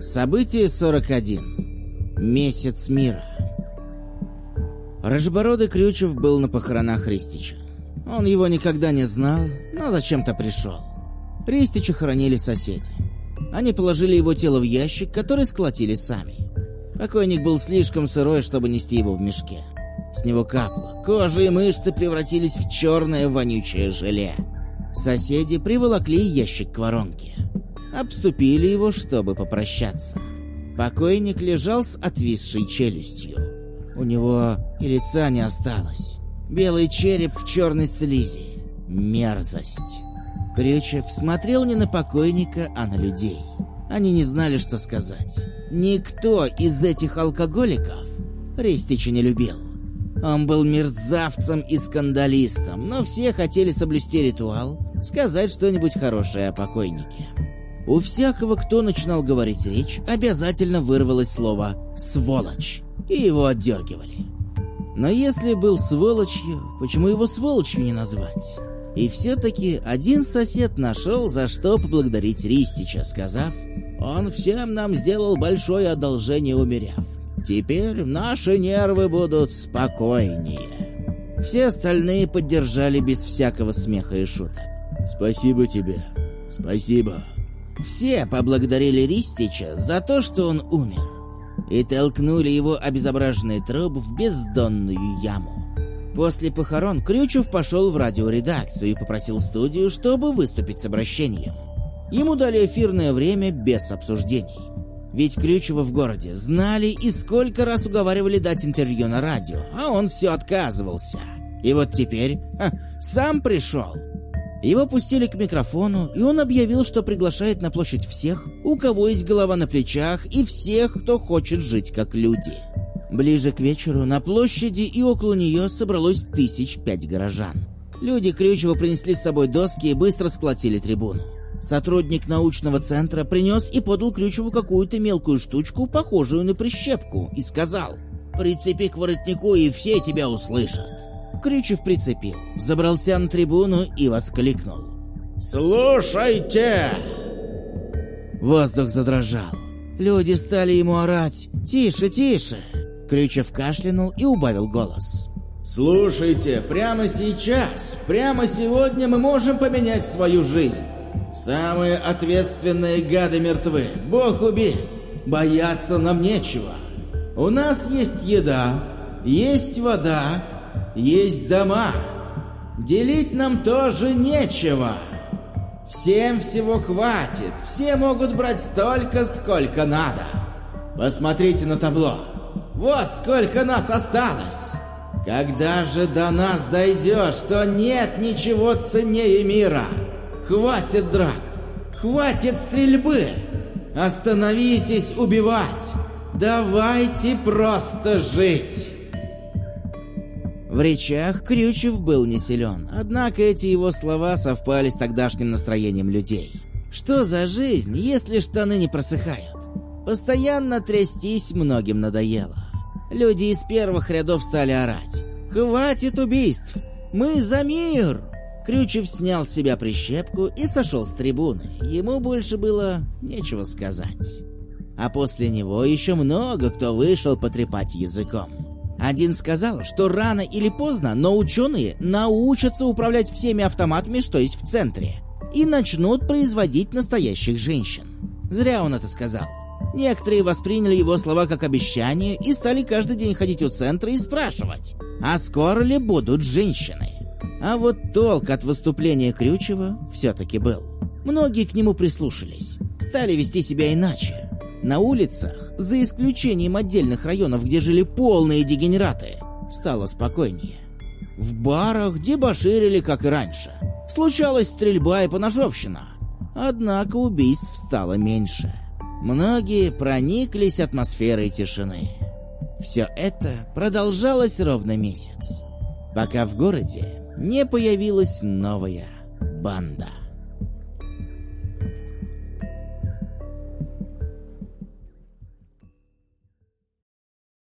Событие 41. Месяц мира. Рожбородый Крючев был на похоронах Ристича. Он его никогда не знал, но зачем-то пришел. Ристича хоронили соседи. Они положили его тело в ящик, который сколотили сами. Покойник был слишком сырой, чтобы нести его в мешке. С него капало. Кожа и мышцы превратились в черное вонючее желе. Соседи приволокли ящик к воронке. Обступили его, чтобы попрощаться. Покойник лежал с отвисшей челюстью. У него и лица не осталось. Белый череп в черной слизи. Мерзость. Крючев смотрел не на покойника, а на людей. Они не знали, что сказать. Никто из этих алкоголиков Рестича не любил. Он был мерзавцем и скандалистом, но все хотели соблюсти ритуал, сказать что-нибудь хорошее о покойнике. У всякого, кто начинал говорить речь, обязательно вырвалось слово «сволочь», и его отдергивали. Но если был сволочью, почему его сволочью не назвать? И все-таки один сосед нашел, за что поблагодарить Ристича, сказав, «Он всем нам сделал большое одолжение, умеряв. Теперь наши нервы будут спокойнее». Все остальные поддержали без всякого смеха и шуток. «Спасибо тебе. Спасибо». Все поблагодарили Ристича за то, что он умер, и толкнули его обезображенный труп в бездонную яму. После похорон Крючев пошел в радиоредакцию и попросил студию, чтобы выступить с обращением. Ему дали эфирное время без обсуждений. Ведь Крючева в городе знали и сколько раз уговаривали дать интервью на радио, а он все отказывался. И вот теперь ха, сам пришел. Его пустили к микрофону, и он объявил, что приглашает на площадь всех, у кого есть голова на плечах, и всех, кто хочет жить как люди. Ближе к вечеру на площади и около нее собралось тысяч пять горожан. Люди Крючева принесли с собой доски и быстро сколотили трибуну. Сотрудник научного центра принес и подал Крючеву какую-то мелкую штучку, похожую на прищепку, и сказал «Прицепи к воротнику, и все тебя услышат». Крючев прицепил, забрался на трибуну и воскликнул. «Слушайте!» Воздух задрожал. Люди стали ему орать «Тише, тише!» Крючев кашлянул и убавил голос. «Слушайте, прямо сейчас, прямо сегодня мы можем поменять свою жизнь. Самые ответственные гады мертвы, Бог убит, бояться нам нечего. У нас есть еда, есть вода, есть дома. Делить нам тоже нечего. Всем всего хватит, все могут брать столько, сколько надо. Посмотрите на табло. Вот сколько нас осталось. Когда же до нас дойдет, что нет ничего ценнее мира? Хватит драк, хватит стрельбы. Остановитесь убивать. Давайте просто жить. В речах Крючев был не силен, однако эти его слова совпали с тогдашним настроением людей. Что за жизнь, если штаны не просыхают? Постоянно трястись многим надоело. Люди из первых рядов стали орать. «Хватит убийств! Мы за мир!» Крючев снял с себя прищепку и сошел с трибуны. Ему больше было нечего сказать. А после него еще много кто вышел потрепать языком. Один сказал, что рано или поздно, но ученые научатся управлять всеми автоматами, что есть в центре, и начнут производить настоящих женщин. Зря он это сказал. Некоторые восприняли его слова как обещание и стали каждый день ходить у центра и спрашивать, а скоро ли будут женщины? А вот толк от выступления Крючева все-таки был. Многие к нему прислушались, стали вести себя иначе. На улицах, за исключением отдельных районов, где жили полные дегенераты, стало спокойнее. В барах дебоширили, как и раньше. Случалась стрельба и поножовщина. Однако убийств стало меньше. Многие прониклись атмосферой тишины. Все это продолжалось ровно месяц, пока в городе не появилась новая банда.